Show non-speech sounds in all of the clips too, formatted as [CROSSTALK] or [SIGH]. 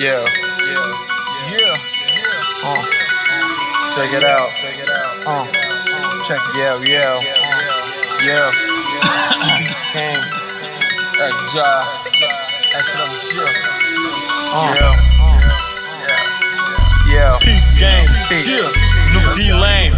Yeah. Yeah. Yeah. yeah. Uh. Check it out. Check it out. Uh. Check it out. Yeah. Yeah. Yeah. King. [COUGHS] That job. That's what I'm doing. Yeah. Yeah. Yeah. Peak game. Chill. New D lane.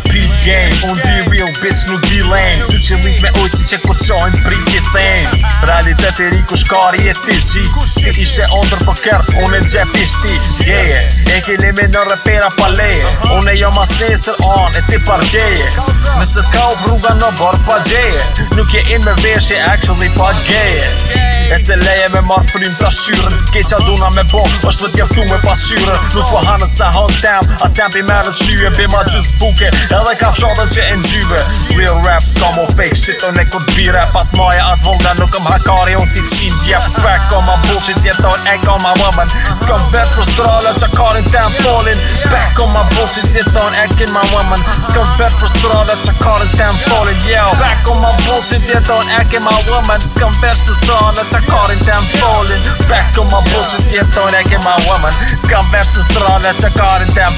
game On the real bitch nuk di lane Ty që lit me oqin që kur qojnë prit një thejnë Realitet e riku shkari e ti gji Ti ishe ondër për kërt, unë e gjep ishti Yeah, e kelime në repera pa leje Unë e jo mas nesër on e ti par gjeje Mëse të u bruga në borë pa gjeje Nuk je in me veshje, actually pa geje E të leje me marë frim të pra ashqyrën qa duna me bom, është vëtë jaftu me pasqyrën Nuk po hanë se hon tem, a të sempi me rës shlyje Bima gjys buke, edhe ka fshatën që e në gjyve Real rap, some of fake, shit on e kur bire Pat maja atë vonga, nuk më hakari, unë ti qind Jep crack, o ma bullshit, jeton e ka ma vëmën S'kom vesh për strale, që karin tem polin Back on my bullshit, jeton e kin ma vëmën S'kom vesh për strale, bitch I caught a yo Back on my bullshit, yeah, don't act in my woman This confessed to strong, bitch I caught a Back on my bullshit, yeah, don't act in my woman This confessed to strong, bitch I caught a damn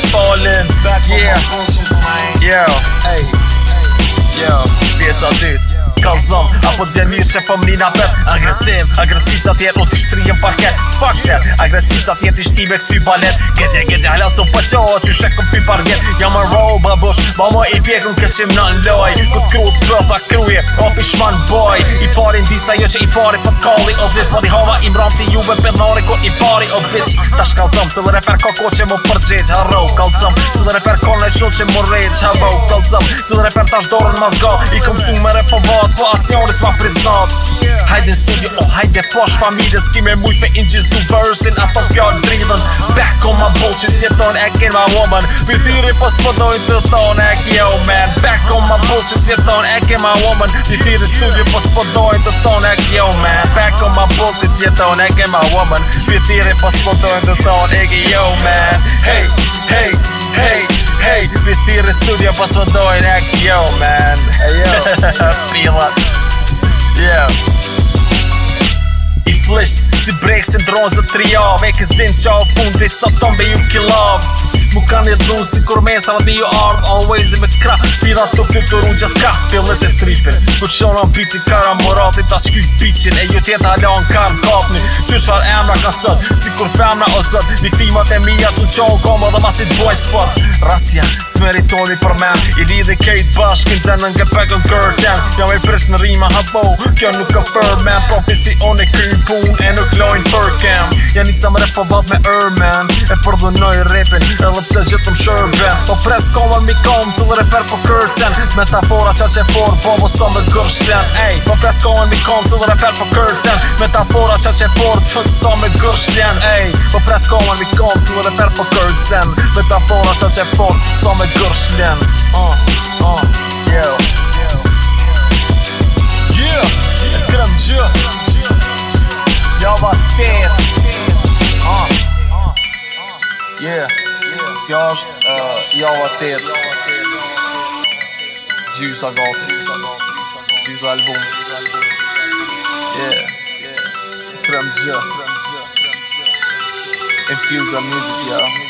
Back on my bullshit, man Yo, ay, ay, yo Pjesa dit, Apo djenis që fëmri po na pep Agresiv, agresiv që atjer u të shtrijem parket Fuck that, agresiv që atjer të shtime këtë i balet Gedje, gedje, halasu pëqo Që shekëm pi parget Jam a robe, bush, Ma i pjekun këtë qim në në loj Ku t'kru të prafa kruje, o pishman boj I parin disa jo që i pari për po kalli o vit Ma po di hava i mram t'i juve për nari ku i pari o bitch Ta shkallë tëmë, cëllë e reper koko që mu përgjit Haro, kallë tëmë, cëllë e reper kone që që mu rejt Haro, kallë tëmë, cëllë reper tash dorën ma zga I kom su mere po vat, po as njëris ma priznat Hajde në studio, o hajde posh familjes Kime mujt me in gjizu vërësin për pjarë në dridhen Beko ma bolqin tjeton e kin ma woman Vy thiri pos të thon neck, yo man Back on my bullshit, je toon ek en my woman you hier the studio pas potdoor in de toon ek, yo man Back on my bullshit, je toon ek en my woman you hier in pas potdoor in de toon ik, yo man Hey, hey, hey, hey you hier the studio pas potdoor in ek, yo man Hey yo, [LAUGHS] feel it Yeah I flashed, ze breekt zijn droom, ze trio Wekkers din, ciao, poen, dit zat dan bij je love Më ka një dhun si kur mesa Dhe jo art always i me t'kra Pidha të fluturu gjatë ka, pillet e tripin Kur qona në pici kara morati Ta shkyt pichin E ju tjeta la në kar në kapni Qyr qar emra ka sët Si kur femra o sët Një timat e mija su qonë koma Dhe masit boj s'fot Rasja s'meritoni për men I di kejt bashkin, Kim zenën nge pekën kërë Jam e prish në rima hapo Kjo nuk ka për men Profesi on e kry pun Sam rap po above me Erman E përdhënoj rapin Edhe pëse gjithë më shërben Po pres koma mi kom Cëllë reper po kërcen Metafora qa që por Po më sëmë dhe gërshten Ej Po pres koma mi kom Cëllë po kërcen Metafora qa që por Po sëmë dhe gërshten Ej Po pres koma mi kom Cëllë po kërcen Metafora qa që por Sëmë dhe gërshten Uh Uh Yeah Yeah, yeah. nós uh, e a atet Juice agora Juice álbum Yeah Creme de Infuse a music yeah